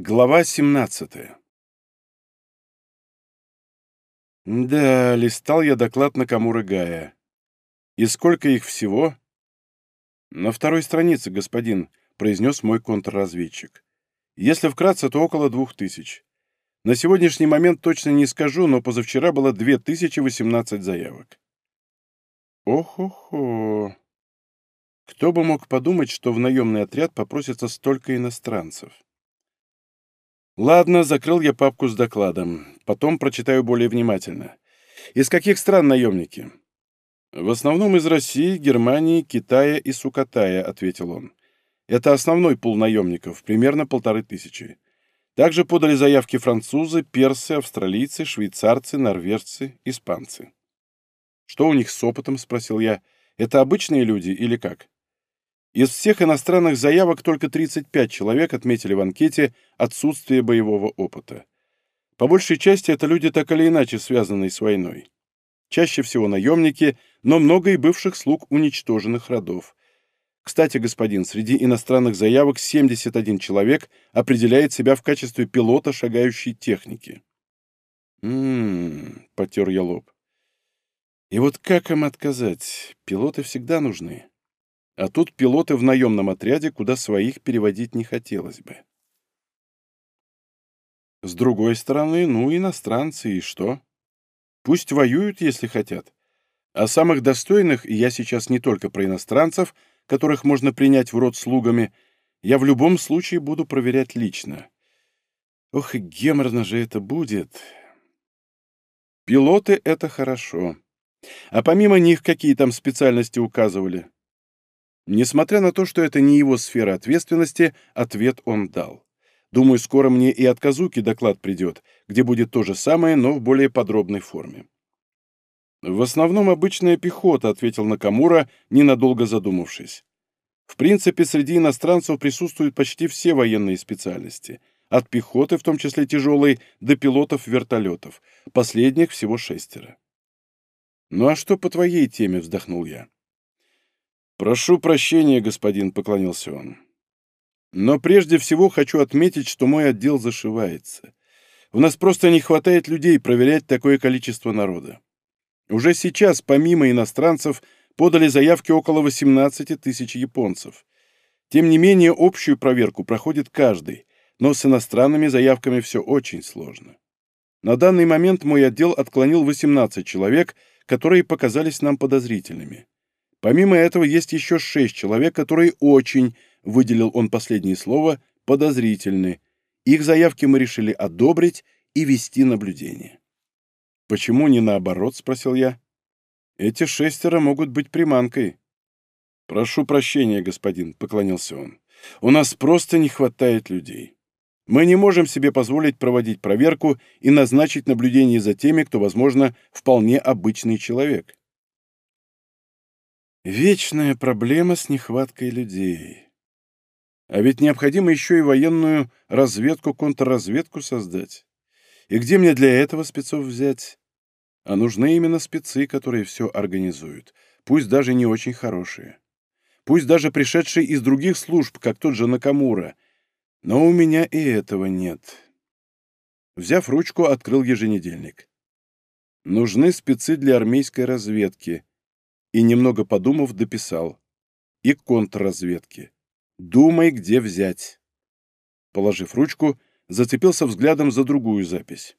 Глава 17 Да, листал я доклад на Камура Гая. И сколько их всего? На второй странице, господин, произнес мой контрразведчик. Если вкратце, то около двух тысяч. На сегодняшний момент точно не скажу, но позавчера было 2018 заявок. Ох-охо. Кто бы мог подумать, что в наемный отряд попросится столько иностранцев? Ладно, закрыл я папку с докладом. Потом прочитаю более внимательно. Из каких стран наемники? В основном из России, Германии, Китая и Сукатая, ответил он. Это основной пул наемников, примерно полторы тысячи. Также подали заявки французы, персы, австралийцы, швейцарцы, норвежцы, испанцы. «Что у них с опытом?» — спросил я. «Это обычные люди или как?» Из всех иностранных заявок только 35 человек отметили в анкете отсутствие боевого опыта. По большей части это люди так или иначе связанные с войной. Чаще всего наемники, но много и бывших слуг уничтоженных родов. Кстати, господин, среди иностранных заявок 71 человек определяет себя в качестве пилота шагающей техники. «М-м-м», потер я лоб. «И вот как им отказать? Пилоты всегда нужны». А тут пилоты в наемном отряде, куда своих переводить не хотелось бы. С другой стороны, ну, иностранцы, и что? Пусть воюют, если хотят. А самых достойных, и я сейчас не только про иностранцев, которых можно принять в рот слугами, я в любом случае буду проверять лично. Ох, и геморно же это будет. Пилоты — это хорошо. А помимо них какие там специальности указывали? Несмотря на то, что это не его сфера ответственности, ответ он дал. Думаю, скоро мне и от Казуки доклад придет, где будет то же самое, но в более подробной форме. «В основном обычная пехота», — ответил Накамура, ненадолго задумавшись. «В принципе, среди иностранцев присутствуют почти все военные специальности. От пехоты, в том числе тяжелой, до пилотов вертолетов. Последних всего шестеро». «Ну а что по твоей теме?» — вздохнул я. «Прошу прощения, господин», — поклонился он. «Но прежде всего хочу отметить, что мой отдел зашивается. У нас просто не хватает людей проверять такое количество народа. Уже сейчас, помимо иностранцев, подали заявки около 18 тысяч японцев. Тем не менее, общую проверку проходит каждый, но с иностранными заявками все очень сложно. На данный момент мой отдел отклонил 18 человек, которые показались нам подозрительными. Помимо этого есть еще шесть человек, которые очень, выделил он последнее слово, подозрительны. Их заявки мы решили одобрить и вести наблюдение. «Почему не наоборот?» — спросил я. «Эти шестеро могут быть приманкой». «Прошу прощения, господин», — поклонился он. «У нас просто не хватает людей. Мы не можем себе позволить проводить проверку и назначить наблюдение за теми, кто, возможно, вполне обычный человек. Вечная проблема с нехваткой людей. А ведь необходимо еще и военную разведку, контрразведку создать. И где мне для этого спецов взять? А нужны именно спецы, которые все организуют, пусть даже не очень хорошие. Пусть даже пришедшие из других служб, как тот же Накамура. Но у меня и этого нет. Взяв ручку, открыл еженедельник. Нужны спецы для армейской разведки, и, немного подумав, дописал. И контрразведки. Думай, где взять. Положив ручку, зацепился взглядом за другую запись.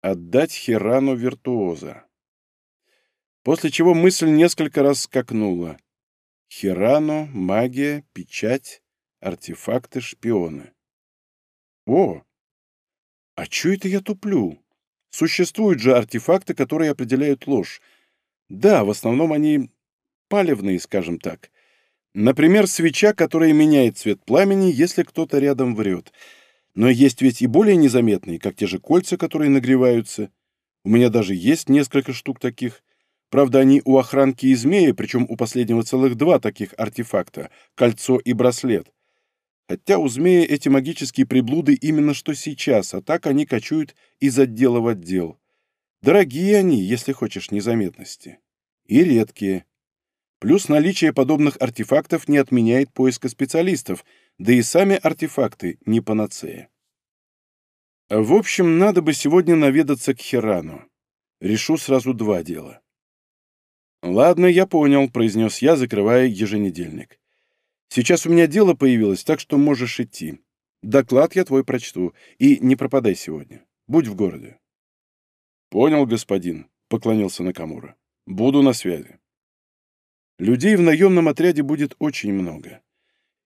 Отдать Хирану виртуоза. После чего мысль несколько раз скакнула. Хирану, магия, печать, артефакты, шпионы. О! А чё это я туплю? Существуют же артефакты, которые определяют ложь, да, в основном они палевные, скажем так. Например, свеча, которая меняет цвет пламени, если кто-то рядом врет. Но есть ведь и более незаметные, как те же кольца, которые нагреваются. У меня даже есть несколько штук таких. Правда, они у охранки и змеи, причем у последнего целых два таких артефакта — кольцо и браслет. Хотя у змеи эти магические приблуды именно что сейчас, а так они кочуют из отдела в отдел. Дорогие они, если хочешь незаметности. И редкие. Плюс наличие подобных артефактов не отменяет поиска специалистов, да и сами артефакты не панацея. В общем, надо бы сегодня наведаться к Хирану. Решу сразу два дела. «Ладно, я понял», — произнес я, закрывая еженедельник. «Сейчас у меня дело появилось, так что можешь идти. Доклад я твой прочту. И не пропадай сегодня. Будь в городе». «Понял, господин», — поклонился Накамура. «Буду на связи». Людей в наемном отряде будет очень много.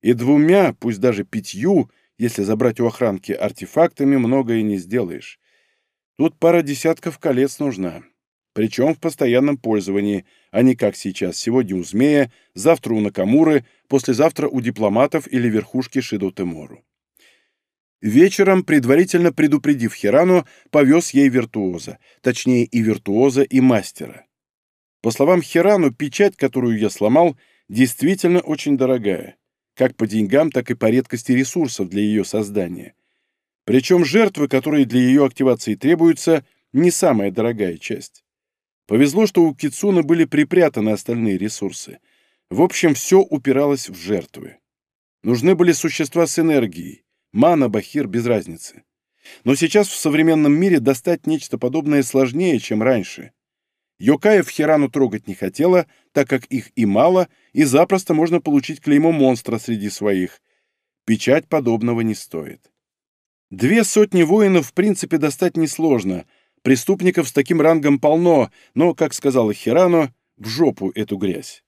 И двумя, пусть даже пятью, если забрать у охранки артефактами, многое не сделаешь. Тут пара десятков колец нужна. Причем в постоянном пользовании, а не как сейчас. Сегодня у Змея, завтра у Накамуры, послезавтра у дипломатов или верхушки Шидо Темору. Вечером, предварительно предупредив Хирану, повез ей виртуоза, точнее и виртуоза, и мастера. По словам Хирану, печать, которую я сломал, действительно очень дорогая, как по деньгам, так и по редкости ресурсов для ее создания. Причем жертвы, которые для ее активации требуются, не самая дорогая часть. Повезло, что у Кицуна были припрятаны остальные ресурсы. В общем, все упиралось в жертвы. Нужны были существа с энергией. Мана, бахир, без разницы. Но сейчас в современном мире достать нечто подобное сложнее, чем раньше. Йокаев Хирану трогать не хотела, так как их и мало, и запросто можно получить клеймо монстра среди своих. Печать подобного не стоит. Две сотни воинов в принципе достать несложно. Преступников с таким рангом полно, но, как сказала Хирану, в жопу эту грязь.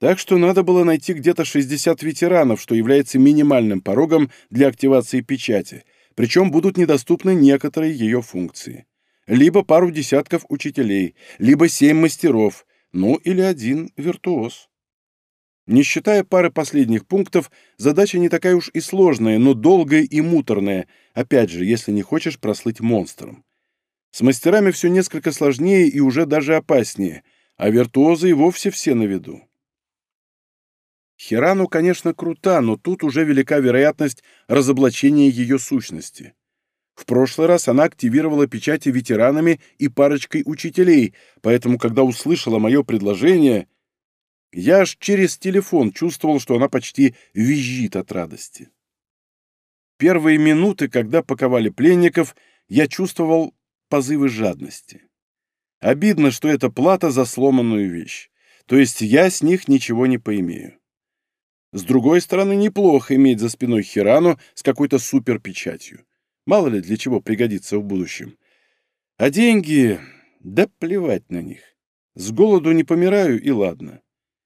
Так что надо было найти где-то 60 ветеранов, что является минимальным порогом для активации печати, причем будут недоступны некоторые ее функции. Либо пару десятков учителей, либо семь мастеров, ну или один виртуоз. Не считая пары последних пунктов, задача не такая уж и сложная, но долгая и муторная, опять же, если не хочешь прослыть монстром. С мастерами все несколько сложнее и уже даже опаснее, а виртуозы и вовсе все на виду. Хирану, конечно, крута, но тут уже велика вероятность разоблачения ее сущности. В прошлый раз она активировала печати ветеранами и парочкой учителей, поэтому, когда услышала мое предложение, я аж через телефон чувствовал, что она почти визжит от радости. Первые минуты, когда паковали пленников, я чувствовал позывы жадности. Обидно, что это плата за сломанную вещь, то есть я с них ничего не поимею. С другой стороны, неплохо иметь за спиной Хирану с какой-то суперпечатью. Мало ли для чего пригодится в будущем. А деньги... Да плевать на них. С голоду не помираю, и ладно.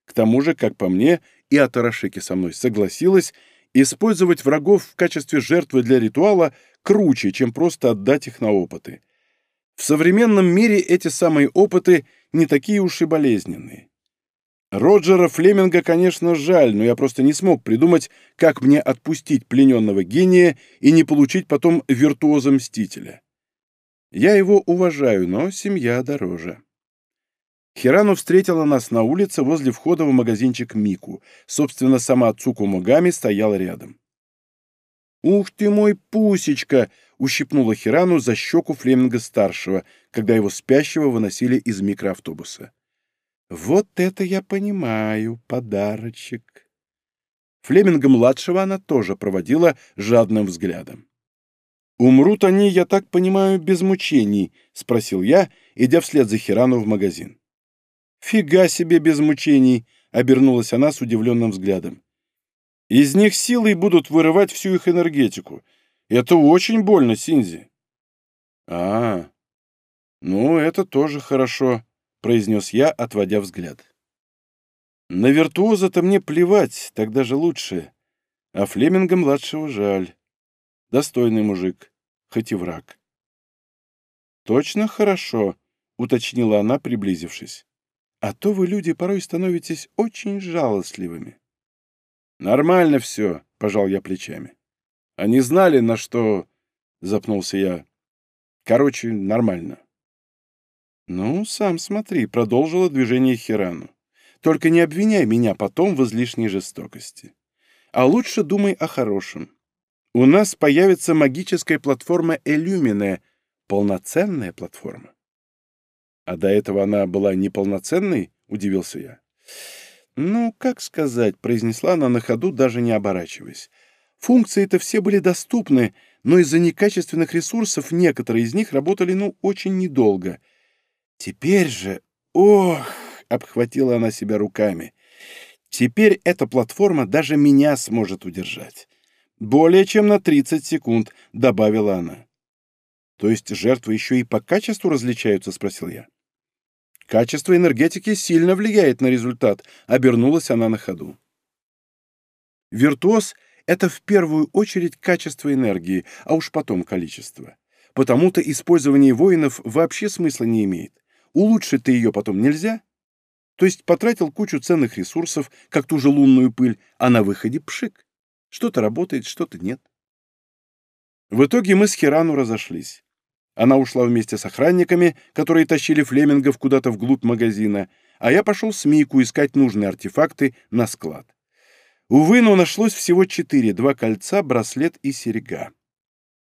К тому же, как по мне, и Атарашики со мной согласилась, использовать врагов в качестве жертвы для ритуала круче, чем просто отдать их на опыты. В современном мире эти самые опыты не такие уж и болезненные. Роджера Флеминга, конечно, жаль, но я просто не смог придумать, как мне отпустить плененного гения и не получить потом виртуоза Мстителя. Я его уважаю, но семья дороже. Хирану встретила нас на улице возле входа в магазинчик Мику. Собственно, сама Цуку Могами стояла рядом. «Ух ты мой пусечка!» — ущипнула Хирану за щеку Флеминга-старшего, когда его спящего выносили из микроавтобуса. «Вот это я понимаю, подарочек!» Флеминга-младшего она тоже проводила жадным взглядом. «Умрут они, я так понимаю, без мучений?» — спросил я, идя вслед за Хирану в магазин. «Фига себе без мучений!» — обернулась она с удивленным взглядом. «Из них силой будут вырывать всю их энергетику. Это очень больно, Синзи». «А, ну, это тоже хорошо», — произнес я, отводя взгляд. «На виртуоза-то мне плевать, тогда же лучше. А Флеминга-младшего жаль. Достойный мужик, хоть и враг». «Точно хорошо», — уточнила она, приблизившись. А то вы, люди, порой становитесь очень жалостливыми. Нормально все, пожал я плечами. Они знали, на что... Запнулся я. Короче, нормально. Ну, сам смотри, продолжила движение Хирану. Только не обвиняй меня потом в излишней жестокости. А лучше думай о хорошем. У нас появится магическая платформа Элюмине, полноценная платформа. А до этого она была неполноценной? Удивился я. Ну, как сказать, произнесла она на ходу, даже не оборачиваясь. Функции-то все были доступны, но из-за некачественных ресурсов некоторые из них работали, ну, очень недолго. Теперь же... Ох! — обхватила она себя руками. Теперь эта платформа даже меня сможет удержать. Более чем на 30 секунд, — добавила она. То есть жертвы еще и по качеству различаются, — спросил я. Качество энергетики сильно влияет на результат, — обернулась она на ходу. Виртуоз — это в первую очередь качество энергии, а уж потом количество. Потому-то использование воинов вообще смысла не имеет. Улучшить-то ее потом нельзя. То есть потратил кучу ценных ресурсов, как ту же лунную пыль, а на выходе пшик. Что-то работает, что-то нет. В итоге мы с Хирану разошлись. Она ушла вместе с охранниками, которые тащили флемингов куда-то вглубь магазина, а я пошел с Мику искать нужные артефакты на склад. Увы, но нашлось всего четыре, два кольца, браслет и серьга.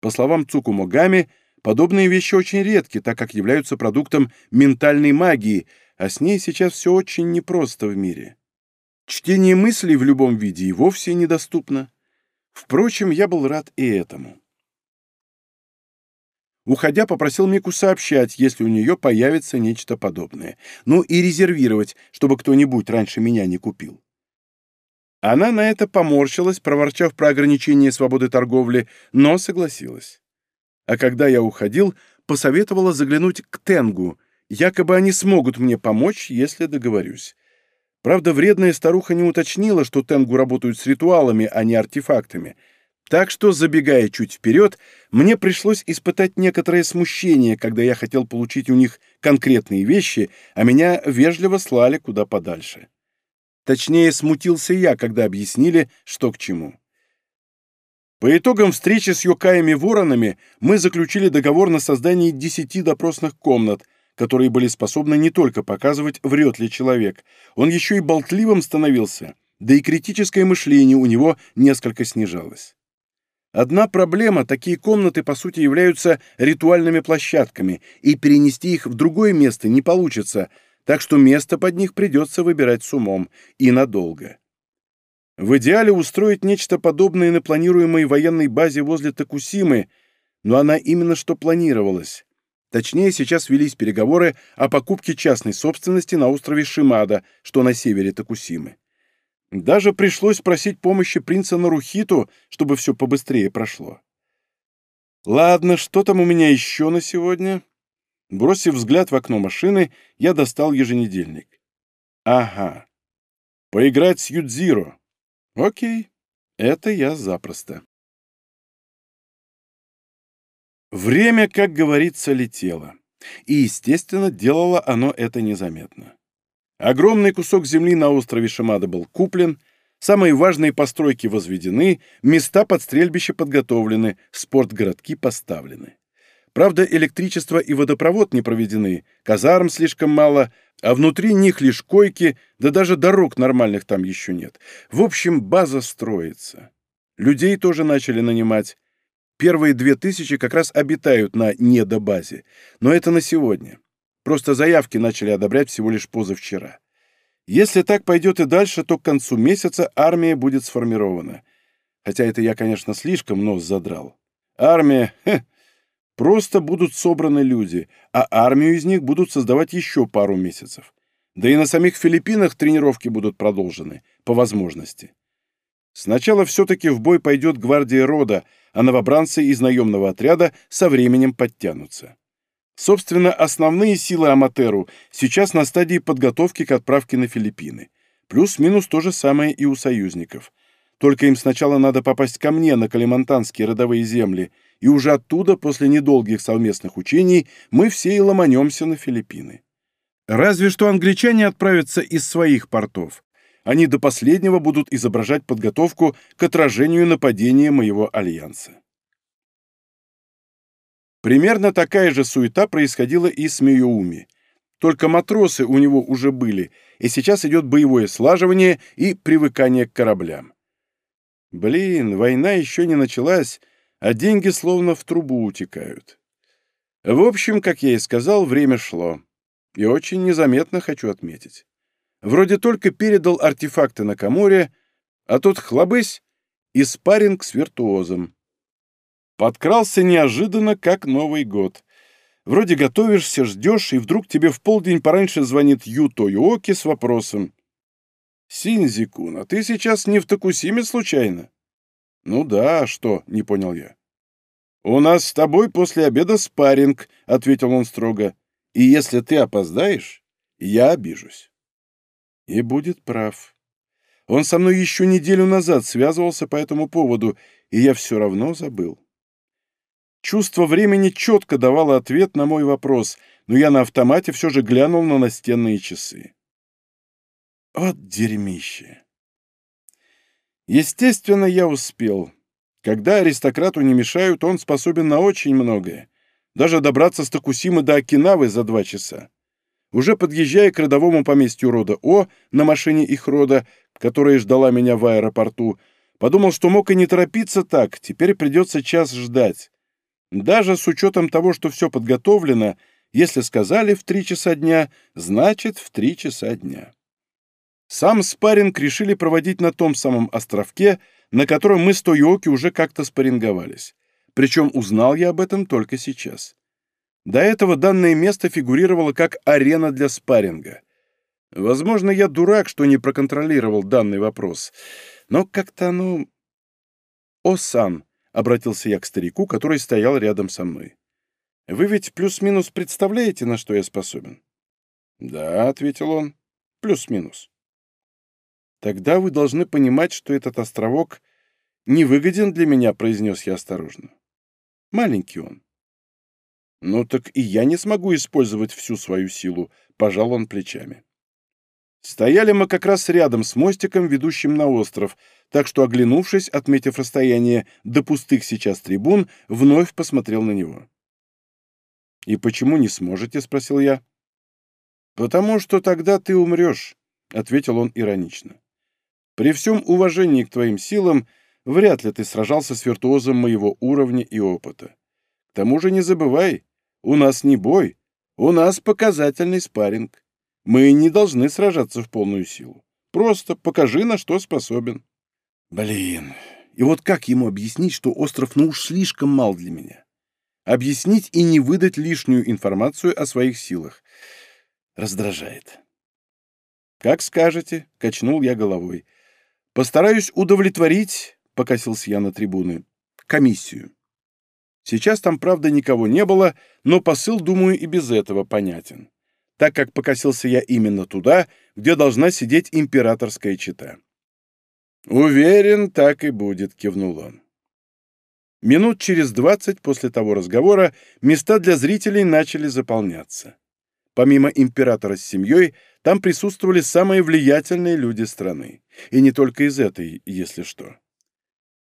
По словам Цукумогами, подобные вещи очень редки, так как являются продуктом ментальной магии, а с ней сейчас все очень непросто в мире. Чтение мыслей в любом виде и вовсе недоступно. Впрочем, я был рад и этому. Уходя, попросил Мику сообщать, если у нее появится нечто подобное. Ну и резервировать, чтобы кто-нибудь раньше меня не купил. Она на это поморщилась, проворчав про ограничение свободы торговли, но согласилась. А когда я уходил, посоветовала заглянуть к Тенгу. Якобы они смогут мне помочь, если договорюсь. Правда, вредная старуха не уточнила, что Тенгу работают с ритуалами, а не артефактами — так что, забегая чуть вперед, мне пришлось испытать некоторое смущение, когда я хотел получить у них конкретные вещи, а меня вежливо слали куда подальше. Точнее, смутился я, когда объяснили, что к чему. По итогам встречи с Йокаями-воронами мы заключили договор на создание десяти допросных комнат, которые были способны не только показывать, врет ли человек, он еще и болтливым становился, да и критическое мышление у него несколько снижалось. Одна проблема – такие комнаты, по сути, являются ритуальными площадками, и перенести их в другое место не получится, так что место под них придется выбирать с умом, и надолго. В идеале устроить нечто подобное на планируемой военной базе возле Токусимы, но она именно что планировалась. Точнее, сейчас велись переговоры о покупке частной собственности на острове Шимада, что на севере Токусимы. Даже пришлось просить помощи принца Нарухиту, чтобы все побыстрее прошло. Ладно, что там у меня еще на сегодня? Бросив взгляд в окно машины, я достал еженедельник. Ага. Поиграть с Юдзиро. Окей, это я запросто. Время, как говорится, летело. И, естественно, делало оно это незаметно. Огромный кусок земли на острове Шимада был куплен, самые важные постройки возведены, места под стрельбище подготовлены, спортгородки поставлены. Правда, электричество и водопровод не проведены, казарм слишком мало, а внутри них лишь койки, да даже дорог нормальных там еще нет. В общем, база строится. Людей тоже начали нанимать. Первые две тысячи как раз обитают на недобазе, но это на сегодня. Просто заявки начали одобрять всего лишь позавчера. Если так пойдет и дальше, то к концу месяца армия будет сформирована. Хотя это я, конечно, слишком нос задрал. Армия... Хе, просто будут собраны люди, а армию из них будут создавать еще пару месяцев. Да и на самих Филиппинах тренировки будут продолжены, по возможности. Сначала все-таки в бой пойдет гвардия рода, а новобранцы из наемного отряда со временем подтянутся. Собственно, основные силы Аматеру сейчас на стадии подготовки к отправке на Филиппины. Плюс-минус то же самое и у союзников. Только им сначала надо попасть ко мне на калимантанские родовые земли, и уже оттуда, после недолгих совместных учений, мы все и ломанемся на Филиппины. Разве что англичане отправятся из своих портов. Они до последнего будут изображать подготовку к отражению нападения моего альянса. Примерно такая же суета происходила и с Миюуми. Только матросы у него уже были, и сейчас идет боевое слаживание и привыкание к кораблям. Блин, война еще не началась, а деньги словно в трубу утекают. В общем, как я и сказал, время шло. И очень незаметно хочу отметить. Вроде только передал артефакты на Каморе, а тут хлобысь, и спарринг с виртуозом. Подкрался неожиданно, как Новый год. Вроде готовишься, ждешь, и вдруг тебе в полдень пораньше звонит Ю Тойоки с вопросом. «Синзикун, а ты сейчас не в Токусиме случайно?» «Ну да, что?» — не понял я. «У нас с тобой после обеда спарринг», — ответил он строго. «И если ты опоздаешь, я обижусь». И будет прав. Он со мной еще неделю назад связывался по этому поводу, и я все равно забыл. Чувство времени четко давало ответ на мой вопрос, но я на автомате все же глянул на настенные часы. Вот дерьмище. Естественно, я успел. Когда аристократу не мешают, он способен на очень многое. Даже добраться с Токусимы до Окинавы за два часа. Уже подъезжая к родовому поместью рода О на машине их рода, которая ждала меня в аэропорту, подумал, что мог и не торопиться так, теперь придется час ждать. Даже с учетом того, что все подготовлено, если сказали в три часа дня, значит в три часа дня. Сам спарринг решили проводить на том самом островке, на котором мы с Тойоки уже как-то спарринговались. Причем узнал я об этом только сейчас. До этого данное место фигурировало как арена для спарринга. Возможно, я дурак, что не проконтролировал данный вопрос. Но как-то оно... «О-сан», — обратился я к старику, который стоял рядом со мной. «Вы ведь плюс-минус представляете, на что я способен?» «Да», — ответил он, — «плюс-минус». «Тогда вы должны понимать, что этот островок невыгоден для меня», — произнес я осторожно. «Маленький он». «Ну так и я не смогу использовать всю свою силу», — пожал он плечами. Стояли мы как раз рядом с мостиком, ведущим на остров, так что, оглянувшись, отметив расстояние до пустых сейчас трибун, вновь посмотрел на него. «И почему не сможете?» — спросил я. «Потому что тогда ты умрешь», — ответил он иронично. При всем уважении к твоим силам, вряд ли ты сражался с виртуозом моего уровня и опыта. К тому же не забывай, у нас не бой, у нас показательный спарринг. Мы не должны сражаться в полную силу. Просто покажи, на что способен. Блин, и вот как ему объяснить, что остров ну уж слишком мал для меня? Объяснить и не выдать лишнюю информацию о своих силах. Раздражает. «Как скажете», — качнул я головой. Постараюсь удовлетворить, — покосился я на трибуны, — комиссию. Сейчас там, правда, никого не было, но посыл, думаю, и без этого понятен, так как покосился я именно туда, где должна сидеть императорская чита. «Уверен, так и будет», — кивнул он. Минут через двадцать после того разговора места для зрителей начали заполняться. Помимо императора с семьей, там присутствовали самые влиятельные люди страны. И не только из этой, если что.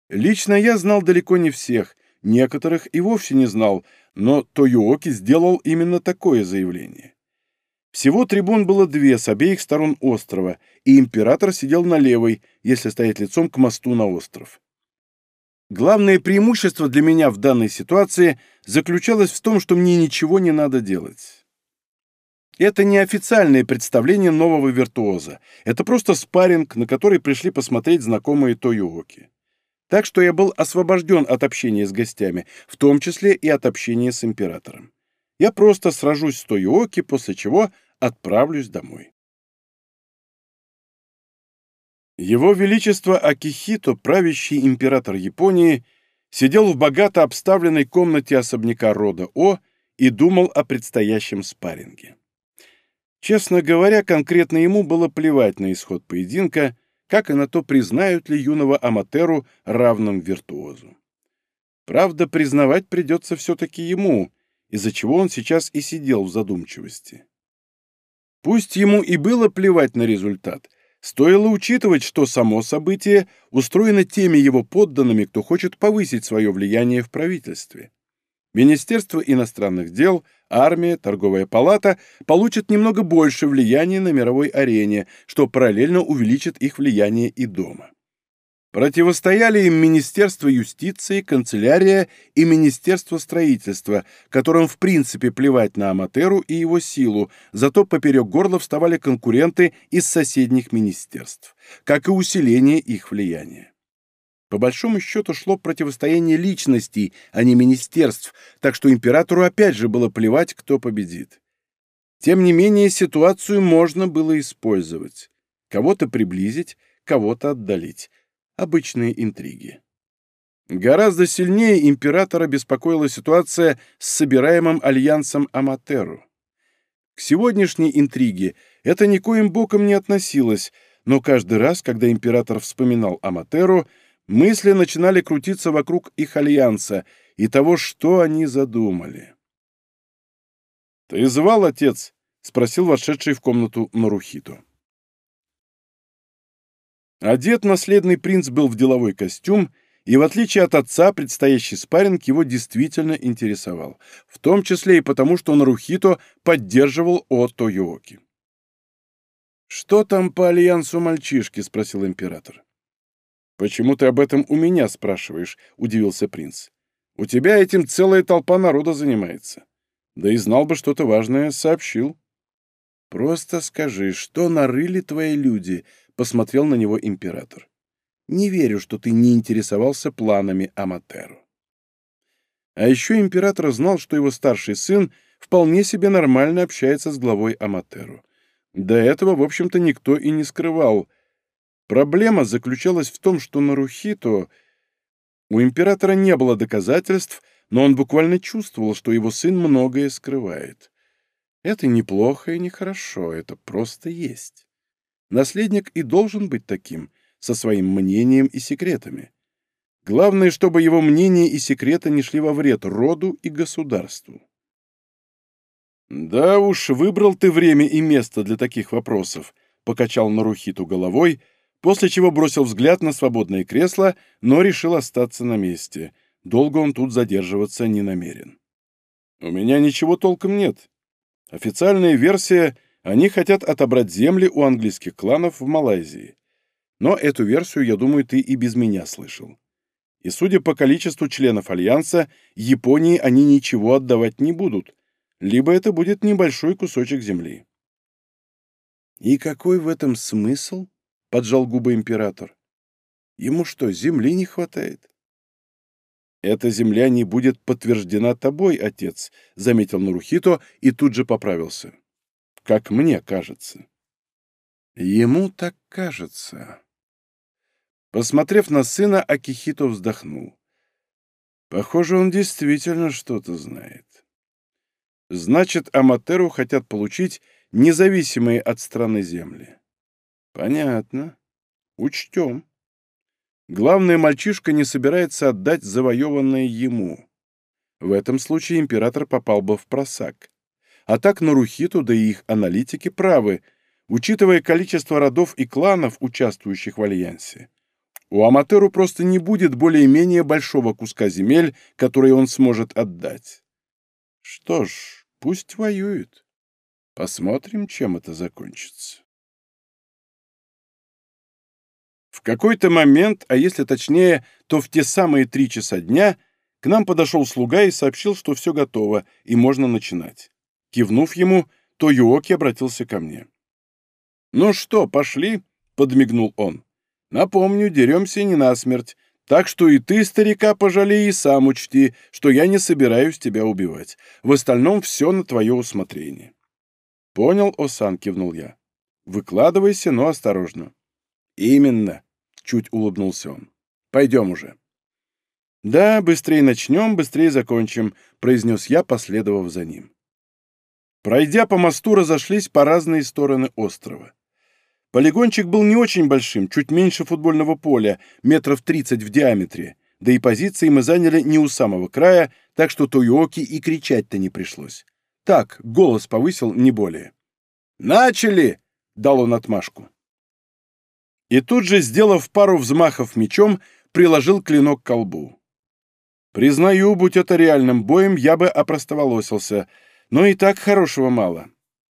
Лично я знал далеко не всех, некоторых и вовсе не знал, но Тойоки сделал именно такое заявление. Всего трибун было две с обеих сторон острова, и император сидел на левой, если стоять лицом к мосту на остров. Главное преимущество для меня в данной ситуации заключалось в том, что мне ничего не надо делать. Это не официальное представление нового виртуоза. Это просто спарринг, на который пришли посмотреть знакомые Тойуоки. Так что я был освобожден от общения с гостями, в том числе и от общения с императором. Я просто сражусь с Тойуоки, после чего отправлюсь домой. Его Величество Акихито, правящий император Японии, сидел в богато обставленной комнате особняка рода О и думал о предстоящем спарринге. Честно говоря, конкретно ему было плевать на исход поединка, как и на то, признают ли юного Аматеру равным виртуозу. Правда, признавать придется все-таки ему, из-за чего он сейчас и сидел в задумчивости. Пусть ему и было плевать на результат, стоило учитывать, что само событие устроено теми его подданными, кто хочет повысить свое влияние в правительстве. Министерство иностранных дел, армия, торговая палата получат немного больше влияния на мировой арене, что параллельно увеличит их влияние и дома. Противостояли им Министерство юстиции, канцелярия и Министерство строительства, которым в принципе плевать на Аматеру и его силу, зато поперек горла вставали конкуренты из соседних министерств, как и усиление их влияния. По большому счету шло противостояние личностей, а не министерств, так что императору опять же было плевать, кто победит. Тем не менее, ситуацию можно было использовать. Кого-то приблизить, кого-то отдалить. Обычные интриги. Гораздо сильнее императора беспокоила ситуация с собираемым альянсом Аматеру. К сегодняшней интриге это никоим боком не относилось, но каждый раз, когда император вспоминал Аматеру, мысли начинали крутиться вокруг их альянса и того, что они задумали. «Ты звал, отец?» — спросил вошедший в комнату Нарухиту. Одет наследный принц был в деловой костюм, и в отличие от отца, предстоящий спарринг его действительно интересовал, в том числе и потому, что Нарухито поддерживал Ото Йооки. «Что там по альянсу мальчишки?» — спросил император. «Почему ты об этом у меня спрашиваешь?» — удивился принц. «У тебя этим целая толпа народа занимается. Да и знал бы что-то важное, сообщил». «Просто скажи, что нарыли твои люди?» — посмотрел на него император. «Не верю, что ты не интересовался планами Аматеру». А еще император знал, что его старший сын вполне себе нормально общается с главой Аматеру. До этого, в общем-то, никто и не скрывал. Проблема заключалась в том, что на Рухито у императора не было доказательств, но он буквально чувствовал, что его сын многое скрывает. Это неплохо и нехорошо, это просто есть. Наследник и должен быть таким, со своим мнением и секретами. Главное, чтобы его мнение и секреты не шли во вред роду и государству. «Да уж, выбрал ты время и место для таких вопросов», — покачал Нарухиту головой, после чего бросил взгляд на свободное кресло, но решил остаться на месте. Долго он тут задерживаться не намерен. «У меня ничего толком нет. Официальная версия — они хотят отобрать земли у английских кланов в Малайзии. Но эту версию, я думаю, ты и без меня слышал. И судя по количеству членов Альянса, Японии они ничего отдавать не будут, либо это будет небольшой кусочек земли. «И какой в этом смысл?» — поджал губы император. «Ему что, земли не хватает?» «Эта земля не будет подтверждена тобой, отец», — заметил Нарухито и тут же поправился. «Как мне кажется». «Ему так кажется». Посмотрев на сына, Акихито вздохнул. «Похоже, он действительно что-то знает». Значит, Аматеру хотят получить независимые от страны земли. Понятно. Учтем. Главное, мальчишка не собирается отдать завоеванное ему. В этом случае император попал бы в просак. А так Нарухиту, да и их аналитики правы, учитывая количество родов и кланов, участвующих в Альянсе. У Аматеру просто не будет более-менее большого куска земель, который он сможет отдать. Что ж, Пусть воюют. Посмотрим, чем это закончится. Какой-то момент, а если точнее, то в те самые три часа дня, к нам подошел слуга и сообщил, что все готово, и можно начинать. Кивнув ему, то Юоки обратился ко мне. «Ну что, пошли?» — подмигнул он. «Напомню, деремся не насмерть, так что и ты, старика, пожалей и сам учти, что я не собираюсь тебя убивать. В остальном все на твое усмотрение». «Понял, Осан», — кивнул я. «Выкладывайся, но осторожно». «Именно», — чуть улыбнулся он. «Пойдем уже». «Да, быстрее начнем, быстрее закончим», — произнес я, последовав за ним. Пройдя по мосту, разошлись по разные стороны острова. Полигончик был не очень большим, чуть меньше футбольного поля, метров 30 в диаметре, да и позиции мы заняли не у самого края, так что Тойоки и кричать-то не пришлось. Так, голос повысил, не более. «Начали!» — дал он отмашку. И тут же, сделав пару взмахов мечом, приложил клинок к колбу. Признаю, будь это реальным боем, я бы опростоволосился, но и так хорошего мало.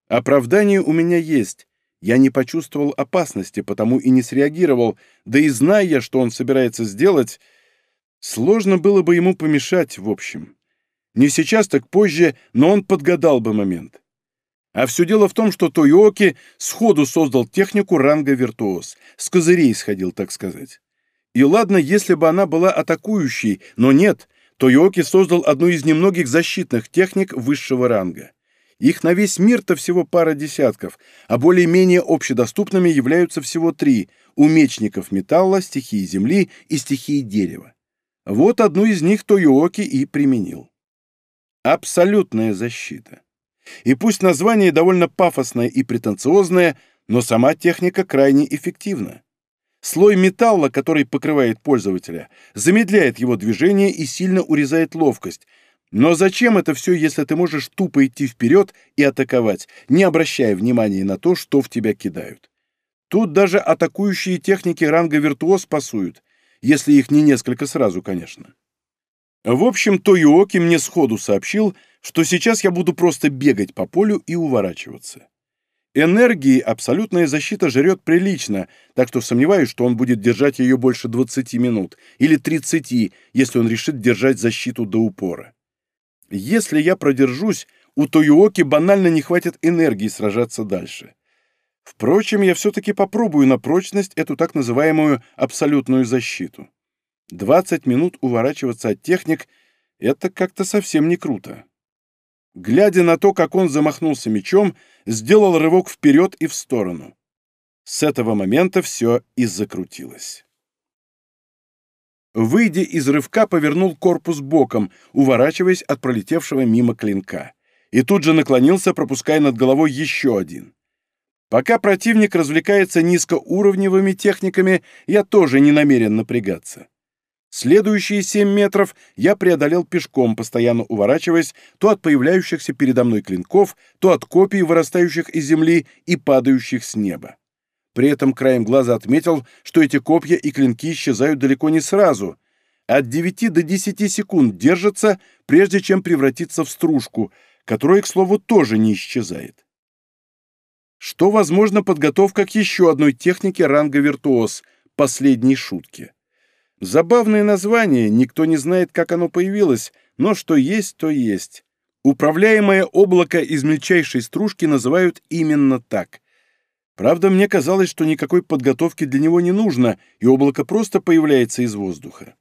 Оправдание у меня есть, я не почувствовал опасности, потому и не среагировал, да и зная что он собирается сделать, сложно было бы ему помешать, в общем. Не сейчас, так позже, но он подгадал бы момент. А все дело в том, что Тойоки сходу создал технику ранга виртуоз, с козырей сходил, так сказать. И ладно, если бы она была атакующей, но нет, Тойоки создал одну из немногих защитных техник высшего ранга. Их на весь мир-то всего пара десятков, а более-менее общедоступными являются всего три – у мечников металла, стихии земли и стихии дерева. Вот одну из них Тойоки и применил. Абсолютная защита. И пусть название довольно пафосное и претенциозное, но сама техника крайне эффективна. Слой металла, который покрывает пользователя, замедляет его движение и сильно урезает ловкость. Но зачем это все, если ты можешь тупо идти вперед и атаковать, не обращая внимания на то, что в тебя кидают? Тут даже атакующие техники ранга виртуоз пасуют, если их не несколько сразу, конечно. В общем, Тойоки мне сходу сообщил, что сейчас я буду просто бегать по полю и уворачиваться. Энергии абсолютная защита жрет прилично, так что сомневаюсь, что он будет держать ее больше 20 минут, или 30, если он решит держать защиту до упора. Если я продержусь, у Тойуоки банально не хватит энергии сражаться дальше. Впрочем, я все-таки попробую на прочность эту так называемую абсолютную защиту. 20 минут уворачиваться от техник — это как-то совсем не круто. Глядя на то, как он замахнулся мечом, сделал рывок вперед и в сторону. С этого момента все и закрутилось. Выйдя из рывка, повернул корпус боком, уворачиваясь от пролетевшего мимо клинка. И тут же наклонился, пропуская над головой еще один. Пока противник развлекается низкоуровневыми техниками, я тоже не намерен напрягаться. Следующие семь метров я преодолел пешком, постоянно уворачиваясь то от появляющихся передо мной клинков, то от копий, вырастающих из земли и падающих с неба. При этом краем глаза отметил, что эти копья и клинки исчезают далеко не сразу. От 9 до 10 секунд держатся, прежде чем превратиться в стружку, которая, к слову, тоже не исчезает. Что, возможно, подготовка к еще одной технике ранга виртуоз — последней шутки. Забавное название, никто не знает, как оно появилось, но что есть, то есть. Управляемое облако из мельчайшей стружки называют именно так. Правда, мне казалось, что никакой подготовки для него не нужно, и облако просто появляется из воздуха.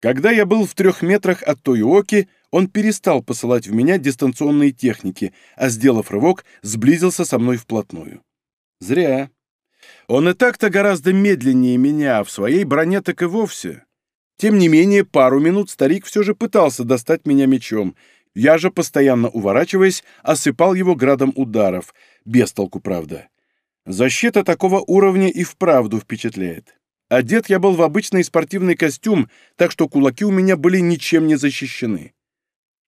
Когда я был в трех метрах от Тойоки, он перестал посылать в меня дистанционные техники, а, сделав рывок, сблизился со мной вплотную. Зря. Он и так-то гораздо медленнее меня, а в своей броне так и вовсе. Тем не менее, пару минут старик все же пытался достать меня мечом. Я же, постоянно уворачиваясь, осыпал его градом ударов. Без толку, правда. Защита такого уровня и вправду впечатляет. Одет я был в обычный спортивный костюм, так что кулаки у меня были ничем не защищены.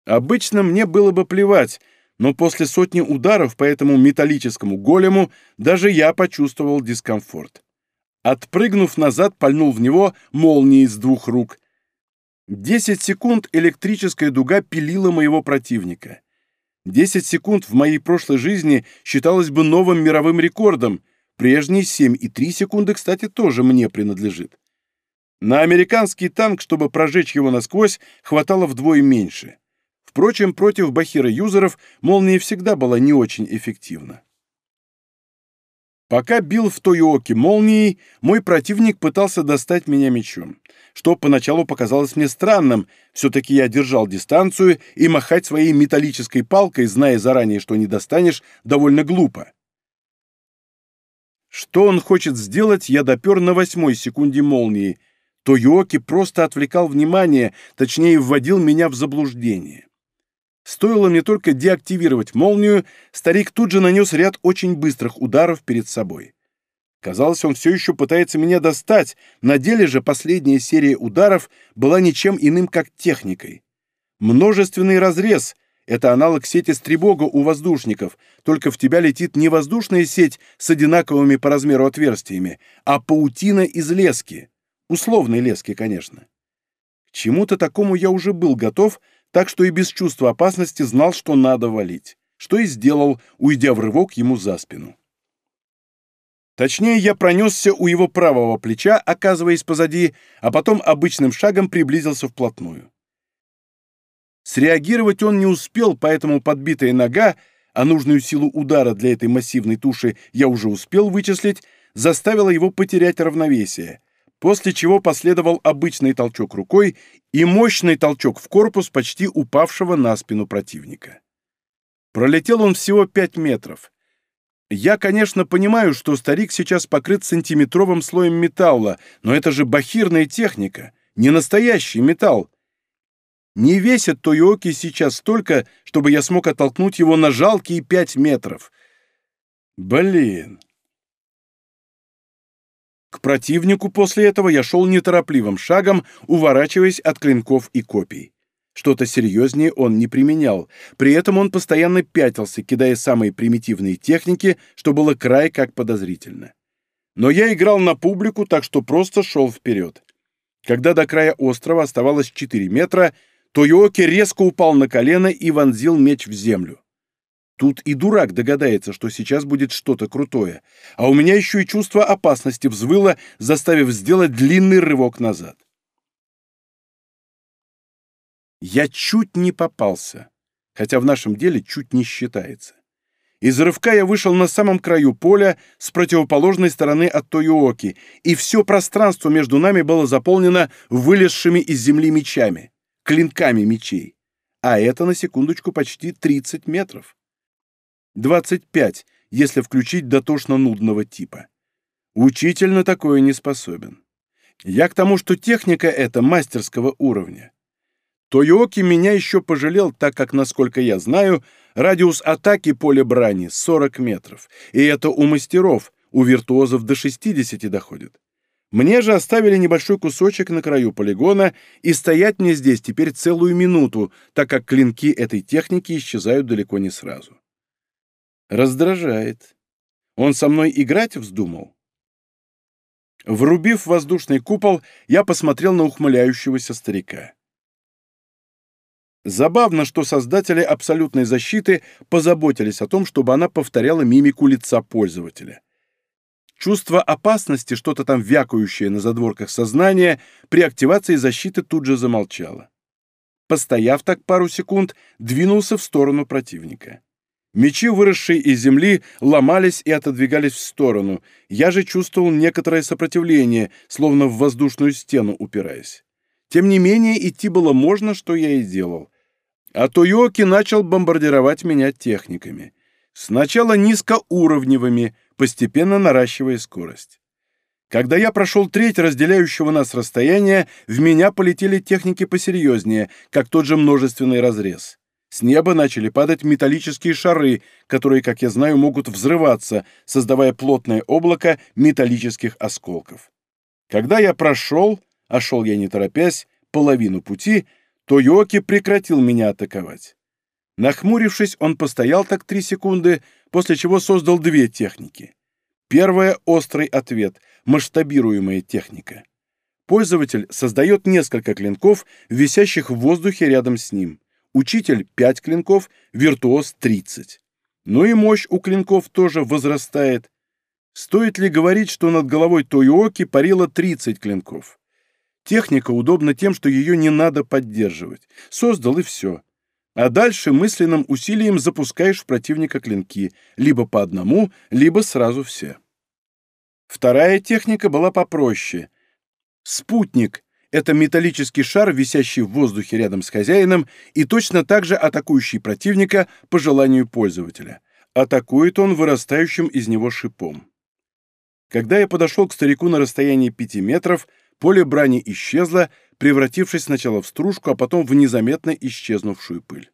Обычно мне было бы плевать, но после сотни ударов по этому металлическому голему даже я почувствовал дискомфорт. Отпрыгнув назад, пальнул в него молнией с двух рук. Десять секунд электрическая дуга пилила моего противника. Десять секунд в моей прошлой жизни считалось бы новым мировым рекордом. Прежние семь и три секунды, кстати, тоже мне принадлежит. На американский танк, чтобы прожечь его насквозь, хватало вдвое меньше. Впрочем, против бахира-юзеров молния всегда была не очень эффективна. Пока бил в Тойоке молнией, мой противник пытался достать меня мечом, что поначалу показалось мне странным, все-таки я держал дистанцию, и махать своей металлической палкой, зная заранее, что не достанешь, довольно глупо. Что он хочет сделать, я допер на восьмой секунде молнии. Тойоки просто отвлекал внимание, точнее, вводил меня в заблуждение. Стоило мне только деактивировать молнию, старик тут же нанес ряд очень быстрых ударов перед собой. Казалось, он все еще пытается меня достать, на деле же последняя серия ударов была ничем иным, как техникой. Множественный разрез — это аналог сети стребога у воздушников, только в тебя летит не воздушная сеть с одинаковыми по размеру отверстиями, а паутина из лески. Условной лески, конечно. К чему-то такому я уже был готов — так что и без чувства опасности знал, что надо валить, что и сделал, уйдя в рывок ему за спину. Точнее, я пронесся у его правого плеча, оказываясь позади, а потом обычным шагом приблизился вплотную. Среагировать он не успел, поэтому подбитая нога, а нужную силу удара для этой массивной туши я уже успел вычислить, заставила его потерять равновесие, после чего последовал обычный толчок рукой и мощный толчок в корпус почти упавшего на спину противника. Пролетел он всего пять метров. Я, конечно, понимаю, что старик сейчас покрыт сантиметровым слоем металла, но это же бахирная техника, не настоящий металл. Не весит Тойоки сейчас столько, чтобы я смог оттолкнуть его на жалкие пять метров. Блин. К противнику после этого я шел неторопливым шагом, уворачиваясь от клинков и копий. Что-то серьезнее он не применял. При этом он постоянно пятился, кидая самые примитивные техники, что было край как подозрительно. Но я играл на публику, так что просто шел вперед. Когда до края острова оставалось 4 метра, то Йоки резко упал на колено и вонзил меч в землю. Тут и дурак догадается, что сейчас будет что-то крутое, а у меня еще и чувство опасности взвыло, заставив сделать длинный рывок назад. Я чуть не попался, хотя в нашем деле чуть не считается. Из рывка я вышел на самом краю поля с противоположной стороны от Тойооки, и все пространство между нами было заполнено вылезшими из земли мечами, клинками мечей. А это, на секундочку, почти 30 метров. 25, если включить дотошно нудного типа. Учитель на такое не способен. Я к тому, что техника эта мастерского уровня. Тойоки меня еще пожалел, так как, насколько я знаю, радиус атаки поля брани 40 метров, и это у мастеров, у виртуозов до 60 доходит. Мне же оставили небольшой кусочек на краю полигона, и стоять мне здесь теперь целую минуту, так как клинки этой техники исчезают далеко не сразу. Раздражает. Он со мной играть вздумал? Врубив воздушный купол, я посмотрел на ухмыляющегося старика. Забавно, что создатели абсолютной защиты позаботились о том, чтобы она повторяла мимику лица пользователя. Чувство опасности, что-то там вякающее на задворках сознания, при активации защиты тут же замолчало. Постояв так пару секунд, двинулся в сторону противника. Мечи, выросшие из земли, ломались и отодвигались в сторону. Я же чувствовал некоторое сопротивление, словно в воздушную стену упираясь. Тем не менее, идти было можно, что я и делал. А Тойоки начал бомбардировать меня техниками. Сначала низкоуровневыми, постепенно наращивая скорость. Когда я прошел треть разделяющего нас расстояния, в меня полетели техники посерьезнее, как тот же множественный разрез. С неба начали падать металлические шары, которые, как я знаю, могут взрываться, создавая плотное облако металлических осколков. Когда я прошел, а шел я не торопясь, половину пути, то Йоки прекратил меня атаковать. Нахмурившись, он постоял так три секунды, после чего создал две техники. Первая — острый ответ, масштабируемая техника. Пользователь создает несколько клинков, висящих в воздухе рядом с ним. Учитель — 5 клинков, виртуоз — 30. Ну и мощь у клинков тоже возрастает. Стоит ли говорить, что над головой Тойоки парило 30 клинков? Техника удобна тем, что ее не надо поддерживать. Создал и все. А дальше мысленным усилием запускаешь в противника клинки, либо по одному, либо сразу все. Вторая техника была попроще. Спутник — это металлический шар, висящий в воздухе рядом с хозяином и точно так же атакующий противника по желанию пользователя. Атакует он вырастающим из него шипом. Когда я подошел к старику на расстоянии пяти метров, Поле брани исчезло, превратившись сначала в стружку, а потом в незаметно исчезнувшую пыль.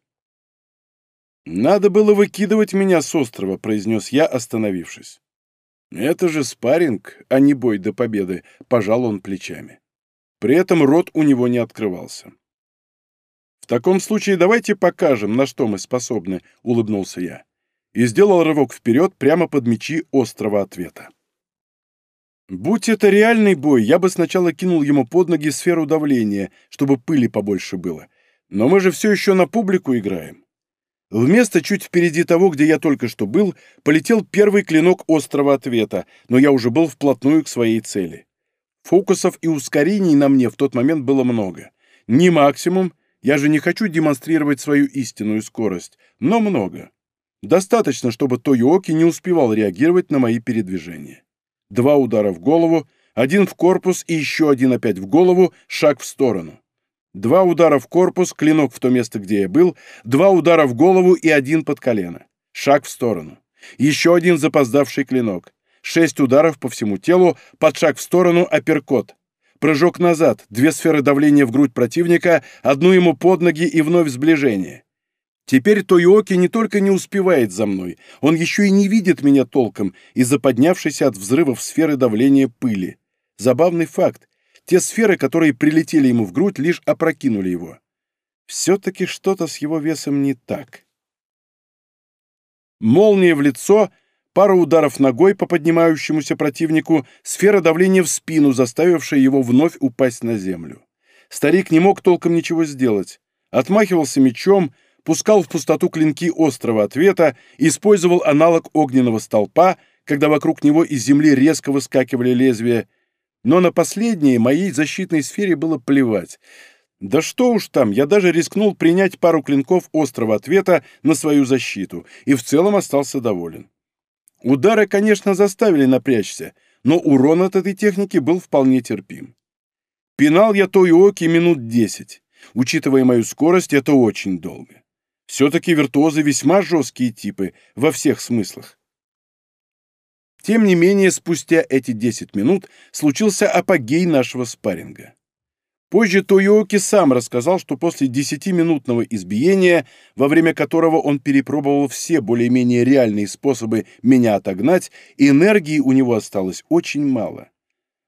«Надо было выкидывать меня с острова», — произнес я, остановившись. «Это же спарринг, а не бой до победы», — пожал он плечами. При этом рот у него не открывался. «В таком случае давайте покажем, на что мы способны», — улыбнулся я. И сделал рывок вперед прямо под мечи острова ответа. Будь это реальный бой, я бы сначала кинул ему под ноги сферу давления, чтобы пыли побольше было. Но мы же все еще на публику играем. Вместо чуть впереди того, где я только что был, полетел первый клинок острого ответа, но я уже был вплотную к своей цели. Фокусов и ускорений на мне в тот момент было много. Не максимум, я же не хочу демонстрировать свою истинную скорость, но много. Достаточно, чтобы Тойоки не успевал реагировать на мои передвижения. два удара в голову, один в корпус и еще один опять в голову, шаг в сторону. Два удара в корпус, клинок в то место, где я был, два удара в голову и один под колено. Шаг в сторону. Еще один запоздавший клинок. Шесть ударов по всему телу, под шаг в сторону, апперкот. Прыжок назад, две сферы давления в грудь противника, одну ему под ноги и вновь сближение. Теперь Тойоки не только не успевает за мной, он еще и не видит меня толком из-за поднявшейся от взрывов сферы давления пыли. Забавный факт. Те сферы, которые прилетели ему в грудь, лишь опрокинули его. Все-таки что-то с его весом не так. Молния в лицо, пара ударов ногой по поднимающемуся противнику, сфера давления в спину, заставившая его вновь упасть на землю. Старик не мог толком ничего сделать. Отмахивался мечом, пускал в пустоту клинки острого ответа, использовал аналог огненного столпа, когда вокруг него из земли резко выскакивали лезвия, но на последнее моей защитной сфере было плевать. Да что уж там, я даже рискнул принять пару клинков острого ответа на свою защиту и в целом остался доволен. Удары, конечно, заставили напрячься, но урон от этой техники был вполне терпим. Пинал я Тойоки минут десять. Учитывая мою скорость, это очень долго. Все-таки виртуозы весьма жесткие типы во всех смыслах. Тем не менее, спустя эти 10 минут случился апогей нашего спарринга. Позже Тойоки сам рассказал, что после 10-минутного избиения, во время которого он перепробовал все более-менее реальные способы меня отогнать, энергии у него осталось очень мало.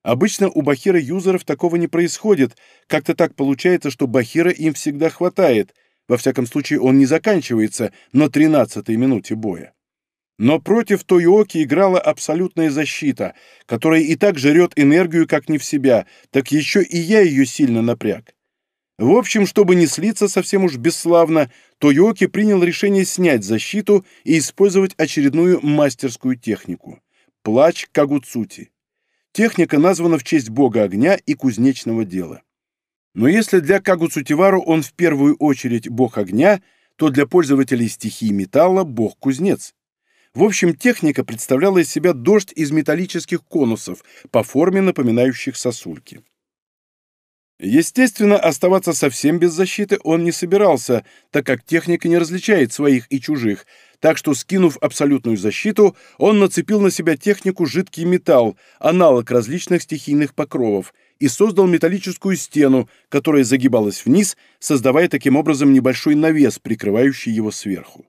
Обычно у Бахира-юзеров такого не происходит, как-то так получается, что Бахира им всегда хватает – во всяком случае, он не заканчивается на 13-й минуте боя. Но против Тойоки играла абсолютная защита, которая и так жрет энергию как не в себя, так еще и я ее сильно напряг. В общем, чтобы не слиться совсем уж бесславно, Тойоки принял решение снять защиту и использовать очередную мастерскую технику – плач Кагуцути. Техника названа в честь бога огня и кузнечного дела. Но если для Кагуцутивару он в первую очередь бог огня, то для пользователей стихии металла – бог-кузнец. В общем, техника представляла из себя дождь из металлических конусов, по форме напоминающих сосульки. Естественно, оставаться совсем без защиты он не собирался, так как техника не различает своих и чужих, так что, скинув абсолютную защиту, он нацепил на себя технику жидкий металл, аналог различных стихийных покровов – и создал металлическую стену, которая загибалась вниз, создавая таким образом небольшой навес, прикрывающий его сверху.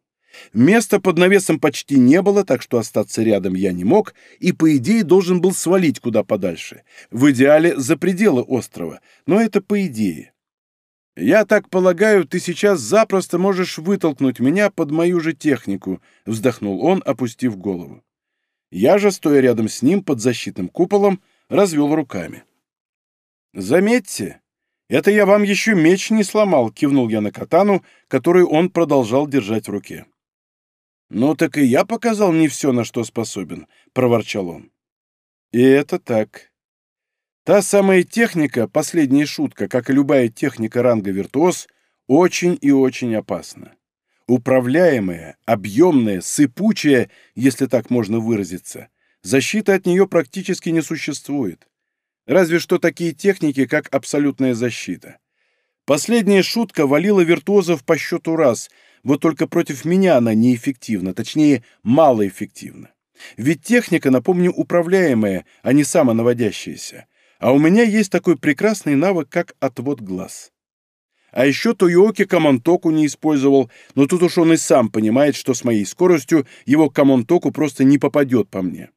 Места под навесом почти не было, так что остаться рядом я не мог, и, по идее, должен был свалить куда подальше. В идеале за пределы острова, но это по идее. «Я так полагаю, ты сейчас запросто можешь вытолкнуть меня под мою же технику», — вздохнул он, опустив голову. Я же, стоя рядом с ним под защитным куполом, развел руками. «Заметьте, это я вам еще меч не сломал», — кивнул я на катану, которую он продолжал держать в руке. «Ну так и я показал не все, на что способен», — проворчал он. «И это так. Та самая техника, последняя шутка, как и любая техника ранга виртуоз, очень и очень опасна. Управляемая, объемная, сыпучая, если так можно выразиться, защита от нее практически не существует. Разве что такие техники, как абсолютная защита. Последняя шутка валила виртуозов по счету раз, вот только против меня она неэффективна, точнее, малоэффективна. Ведь техника, напомню, управляемая, а не самонаводящаяся. А у меня есть такой прекрасный навык, как отвод глаз. А еще Тойоки Камонтоку не использовал, но тут уж он и сам понимает, что с моей скоростью его Камонтоку просто не попадет по мне.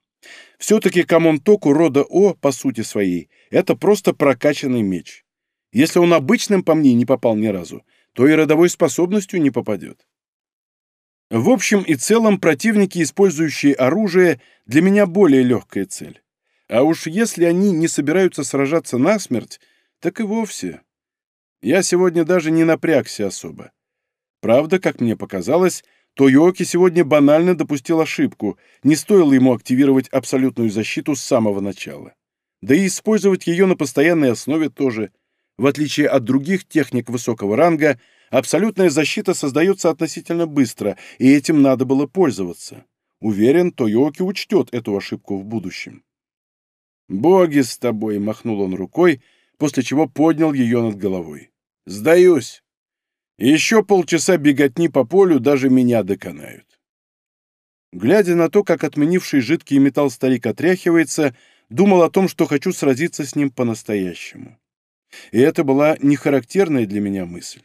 Все-таки Камонтоку рода О, по сути своей, это просто прокачанный меч. Если он обычным по мне не попал ни разу, то и родовой способностью не попадет. В общем и целом, противники, использующие оружие, для меня более легкая цель. А уж если они не собираются сражаться насмерть, так и вовсе. Я сегодня даже не напрягся особо. Правда, как мне показалось, Тойоки сегодня банально допустил ошибку, не стоило ему активировать абсолютную защиту с самого начала. Да и использовать ее на постоянной основе тоже. В отличие от других техник высокого ранга, абсолютная защита создается относительно быстро, и этим надо было пользоваться. Уверен, Тойоки учтет эту ошибку в будущем. «Боги с тобой!» — махнул он рукой, после чего поднял ее над головой. «Сдаюсь! Еще полчаса беготни по полю даже меня доконают». Глядя на то, как отменивший жидкий металл старик отряхивается, думал о том, что хочу сразиться с ним по-настоящему. И это была не характерная для меня мысль.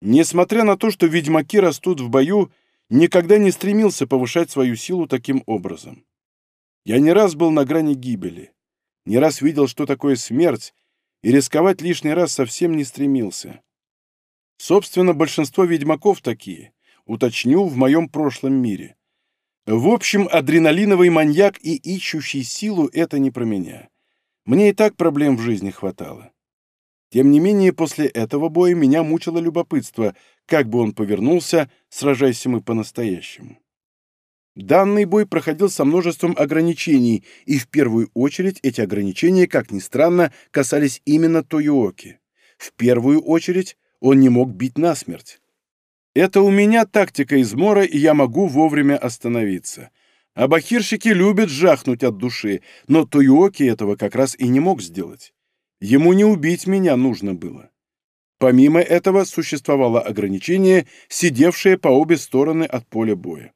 Несмотря на то, что ведьмаки растут в бою, никогда не стремился повышать свою силу таким образом. Я не раз был на грани гибели, не раз видел, что такое смерть, и рисковать лишний раз совсем не стремился. Собственно, большинство ведьмаков такие, уточню, в моем прошлом мире. В общем, адреналиновый маньяк и ищущий силу — это не про меня. Мне и так проблем в жизни хватало. Тем не менее, после этого боя меня мучило любопытство, как бы он повернулся, сражайся мы по-настоящему. Данный бой проходил со множеством ограничений, и в первую очередь эти ограничения, как ни странно, касались именно Тойоки. В первую очередь он не мог бить насмерть. Это у меня тактика измора, и я могу вовремя остановиться. А бахирщики любят жахнуть от души, но Тойоки этого как раз и не мог сделать. Ему не убить меня нужно было. Помимо этого существовало ограничение, сидевшее по обе стороны от поля боя.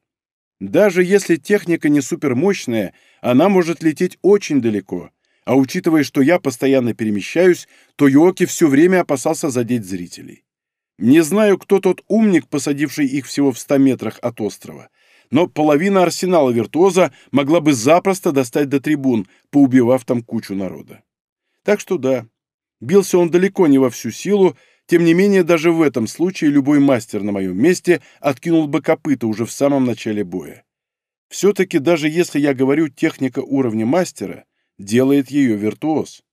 Даже если техника не супермощная, она может лететь очень далеко, а учитывая, что я постоянно перемещаюсь, то Йоки все время опасался задеть зрителей. Не знаю, кто тот умник, посадивший их всего в 100 метрах от острова, но половина арсенала виртуоза могла бы запросто достать до трибун, поубивав там кучу народа. Так что да, бился он далеко не во всю силу, тем не менее даже в этом случае любой мастер на моем месте откинул бы копыта уже в самом начале боя. Все-таки даже если я говорю техника уровня мастера, делает ее виртуоз.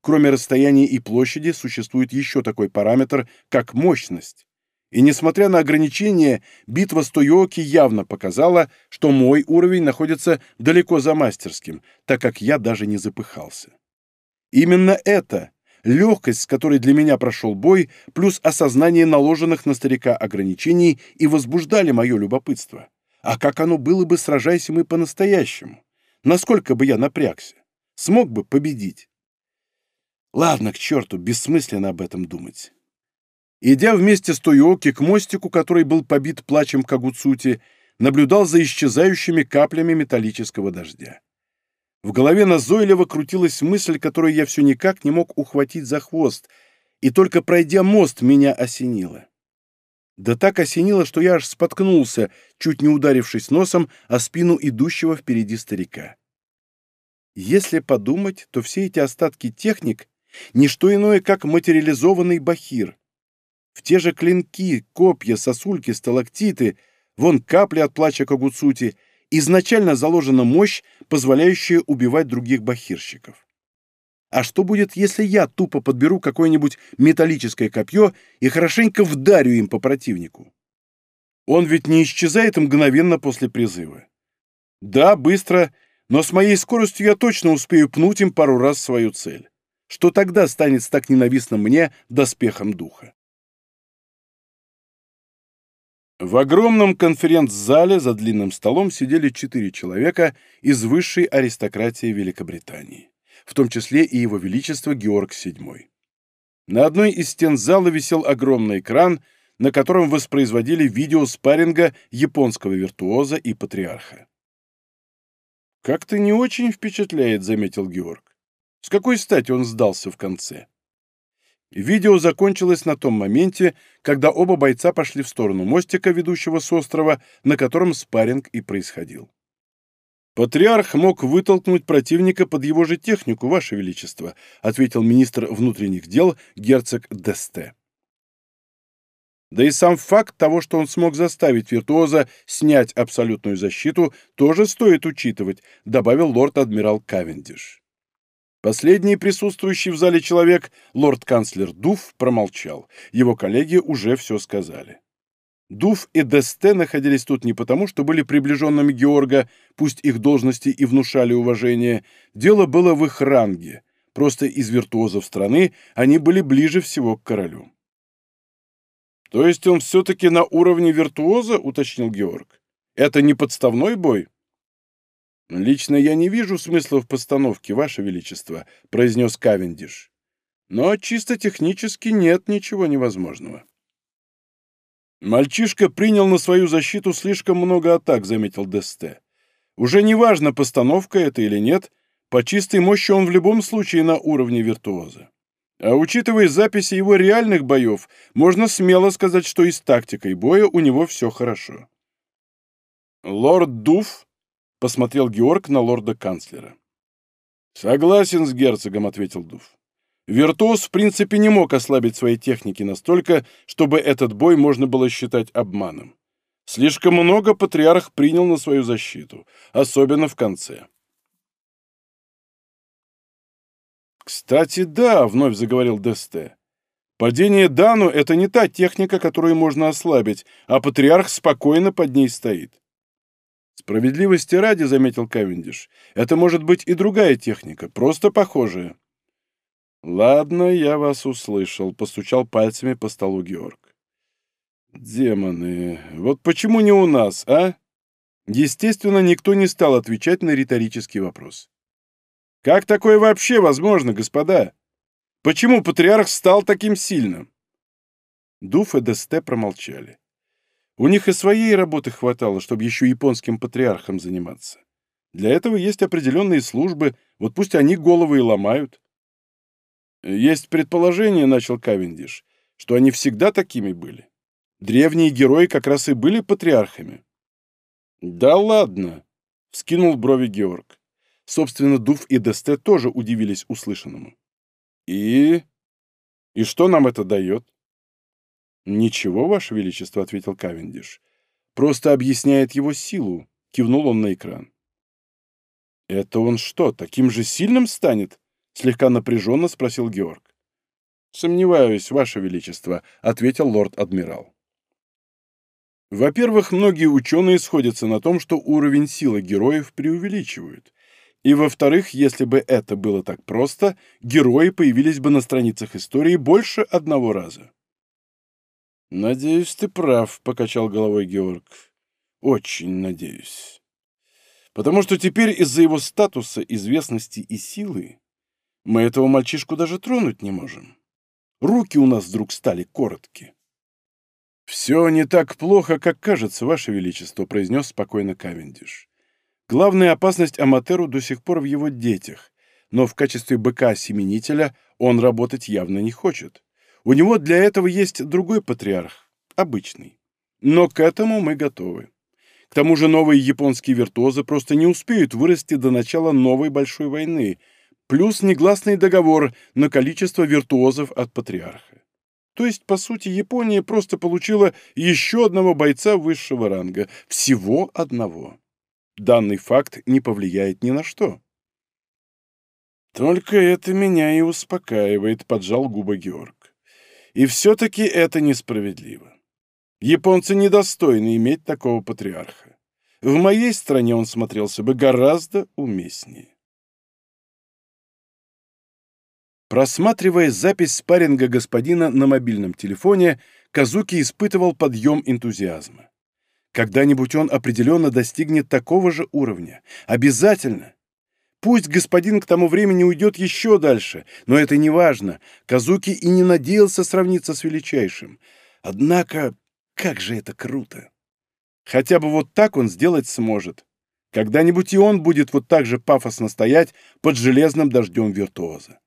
Кроме расстояния и площади, существует еще такой параметр, как мощность. И несмотря на ограничения, битва с Тойоки явно показала, что мой уровень находится далеко за мастерским, так как я даже не запыхался. Именно это, легкость, с которой для меня прошел бой, плюс осознание наложенных на старика ограничений и возбуждали мое любопытство. А как оно было бы, сражайся мы по-настоящему? Насколько бы я напрягся? Смог бы победить? Ладно, к черту, бессмысленно об этом думать. Идя вместе с Тойоки к мостику, который был побит плачем Кагуцути, наблюдал за исчезающими каплями металлического дождя. В голове назойливо крутилась мысль, которую я все никак не мог ухватить за хвост, и только пройдя мост, меня осенило. Да так осенило, что я аж споткнулся, чуть не ударившись носом о спину идущего впереди старика. Если подумать, то все эти остатки техник не что иное, как материализованный бахир. В те же клинки, копья, сосульки, сталактиты, вон капли от плача Кагуцути, изначально заложена мощь, позволяющая убивать других бахирщиков. А что будет, если я тупо подберу какое-нибудь металлическое копье и хорошенько вдарю им по противнику? Он ведь не исчезает мгновенно после призыва. Да, быстро, но с моей скоростью я точно успею пнуть им пару раз свою цель. Что тогда станет так ненавистным мне доспехом духа? В огромном конференц-зале за длинным столом сидели четыре человека из высшей аристократии Великобритании, в том числе и его величество Георг VII. На одной из стен зала висел огромный экран, на котором воспроизводили видео спарринга японского виртуоза и патриарха. «Как-то не очень впечатляет», — заметил Георг. С какой стати он сдался в конце? Видео закончилось на том моменте, когда оба бойца пошли в сторону мостика, ведущего с острова, на котором спарринг и происходил. «Патриарх мог вытолкнуть противника под его же технику, Ваше Величество», ответил министр внутренних дел герцог Десте. Да и сам факт того, что он смог заставить виртуоза снять абсолютную защиту, тоже стоит учитывать, добавил лорд-адмирал Кавендиш. Последний присутствующий в зале человек, лорд-канцлер Дуф, промолчал. Его коллеги уже все сказали. Дуф и Десте находились тут не потому, что были приближенными Георга, пусть их должности и внушали уважение. Дело было в их ранге. Просто из виртуозов страны они были ближе всего к королю. «То есть он все-таки на уровне виртуоза?» — уточнил Георг. «Это не подставной бой?» «Лично я не вижу смысла в постановке, Ваше Величество», — произнес Кавендиш. «Но чисто технически нет ничего невозможного». «Мальчишка принял на свою защиту слишком много атак», — заметил Десте. «Уже неважно, постановка это или нет, по чистой мощи он в любом случае на уровне виртуоза. А учитывая записи его реальных боев, можно смело сказать, что и с тактикой боя у него все хорошо». «Лорд Дуф?» — посмотрел Георг на лорда-канцлера. «Согласен с герцогом», — ответил Дуф. Виртуоз, в принципе, не мог ослабить свои техники настолько, чтобы этот бой можно было считать обманом. Слишком много патриарх принял на свою защиту, особенно в конце. «Кстати, да», — вновь заговорил Десте. «Падение Дану — это не та техника, которую можно ослабить, а патриарх спокойно под ней стоит. Справедливости ради, заметил Кавендиш, это может быть и другая техника, просто похожая. Ладно, я вас услышал, постучал пальцами по столу Георг. Демоны, вот почему не у нас, а? Естественно, никто не стал отвечать на риторический вопрос. Как такое вообще возможно, господа? Почему патриарх стал таким сильным? Дуф и Десте промолчали. У них и своей работы хватало, чтобы еще японским патриархом заниматься. Для этого есть определенные службы, вот пусть они головы и ломают. Есть предположение, — начал Кавендиш, — что они всегда такими были. Древние герои как раз и были патриархами. Да ладно, — вскинул брови Георг. Собственно, Дуф и Десте тоже удивились услышанному. И... И что нам это дает? «Ничего, Ваше Величество», — ответил Кавендиш. «Просто объясняет его силу», — кивнул он на экран. «Это он что, таким же сильным станет?» — слегка напряженно спросил Георг. «Сомневаюсь, Ваше Величество», — ответил лорд-адмирал. Во-первых, многие ученые сходятся на том, что уровень силы героев преувеличивают. И во-вторых, если бы это было так просто, герои появились бы на страницах истории больше одного раза. «Надеюсь, ты прав», — покачал головой Георг. «Очень надеюсь. Потому что теперь из-за его статуса, известности и силы мы этого мальчишку даже тронуть не можем. Руки у нас вдруг стали короткие». «Все не так плохо, как кажется, Ваше Величество», — произнес спокойно Кавендиш. «Главная опасность Аматеру до сих пор в его детях, но в качестве быка-семенителя он работать явно не хочет. У него для этого есть другой патриарх, обычный. Но к этому мы готовы. К тому же новые японские виртуозы просто не успеют вырасти до начала новой большой войны, плюс негласный договор на количество виртуозов от патриарха. То есть, по сути, Япония просто получила еще одного бойца высшего ранга. Всего одного. Данный факт не повлияет ни на что. «Только это меня и успокаивает», — поджал губы Георг. И все-таки это несправедливо. Японцы недостойны иметь такого патриарха. В моей стране он смотрелся бы гораздо уместнее. Просматривая запись спарринга господина на мобильном телефоне, Казуки испытывал подъем энтузиазма. Когда-нибудь он определенно достигнет такого же уровня. Обязательно. Пусть господин к тому времени уйдет еще дальше, но это не важно. Казуки и не надеялся сравниться с величайшим. Однако, как же это круто! Хотя бы вот так он сделать сможет. Когда-нибудь и он будет вот так же пафосно стоять под железным дождем виртуоза.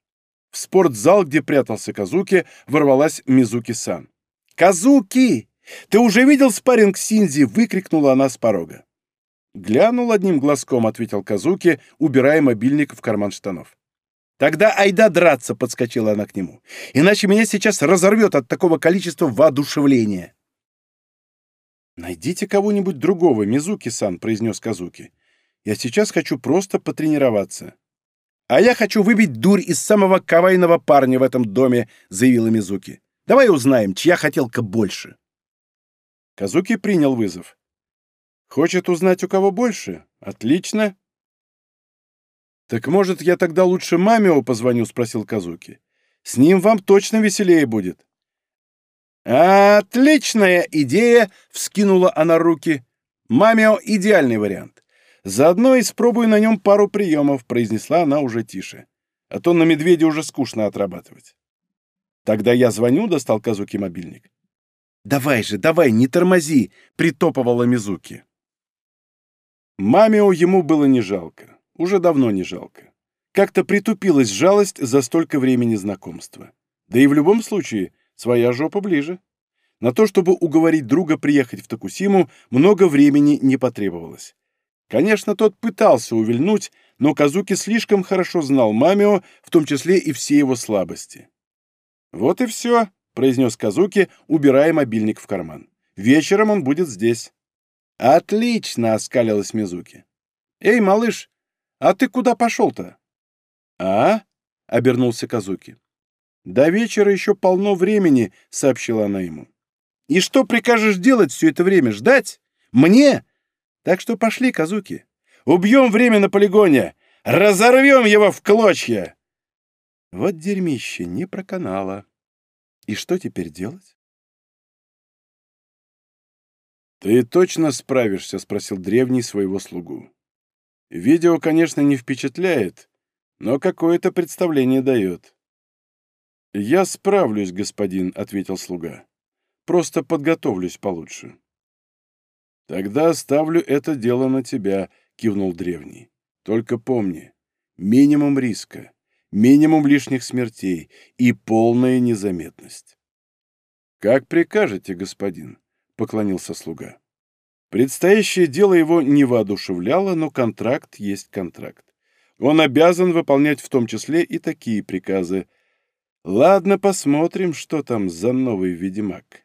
В спортзал, где прятался Казуки, ворвалась Мизуки-сан. «Казуки! Ты уже видел спарринг Синзи?» — выкрикнула она с порога. «Глянул одним глазком», — ответил Казуки, убирая мобильник в карман штанов. «Тогда айда драться!» — подскочила она к нему. «Иначе меня сейчас разорвет от такого количества воодушевления!» «Найдите кого-нибудь другого, Мизуки-сан», — произнес Казуки. «Я сейчас хочу просто потренироваться». «А я хочу выбить дурь из самого кавайного парня в этом доме», — заявила Мизуки. «Давай узнаем, чья хотелка больше». Казуки принял вызов. Хочет узнать, у кого больше? Отлично. Так может, я тогда лучше Мамио позвоню, спросил Казуки. С ним вам точно веселее будет. Отличная идея, вскинула она руки. Мамио идеальный вариант. Заодно испробую на нем пару приемов», — произнесла она уже тише. «А то на медведя уже скучно отрабатывать». «Тогда я звоню», — достал Казуки мобильник. «Давай же, давай, не тормози!» — притопывала Мизуки. Мамио ему было не жалко. Уже давно не жалко. Как-то притупилась жалость за столько времени знакомства. Да и в любом случае, своя жопа ближе. На то, чтобы уговорить друга приехать в Токусиму, много времени не потребовалось. Конечно, тот пытался увильнуть, но Казуки слишком хорошо знал Мамио, в том числе и все его слабости. «Вот и все», — произнес Казуки, убирая мобильник в карман. «Вечером он будет здесь». «Отлично!» — оскалилась Мизуки. «Эй, малыш, а ты куда пошел-то?» «А?» — обернулся Казуки. «До вечера еще полно времени», — сообщила она ему. «И что прикажешь делать все это время? Ждать? Мне? Так что пошли, Казуки. Убьем время на полигоне! Разорвем его в клочья!» Вот дерьмище не проканало. И что теперь делать? «Ты точно справишься?» — спросил древний своего слугу. «Видео, конечно, не впечатляет, но какое-то представление дает». «Я справлюсь, господин», — ответил слуга. «Просто подготовлюсь получше». «Тогда оставлю это дело на тебя», — кивнул древний. «Только помни, минимум риска, минимум лишних смертей и полная незаметность». «Как прикажете, господин», поклонился слуга. Предстоящее дело его не воодушевляло, но контракт есть контракт. Он обязан выполнять в том числе и такие приказы. Ладно, посмотрим, что там за новый ведьмак.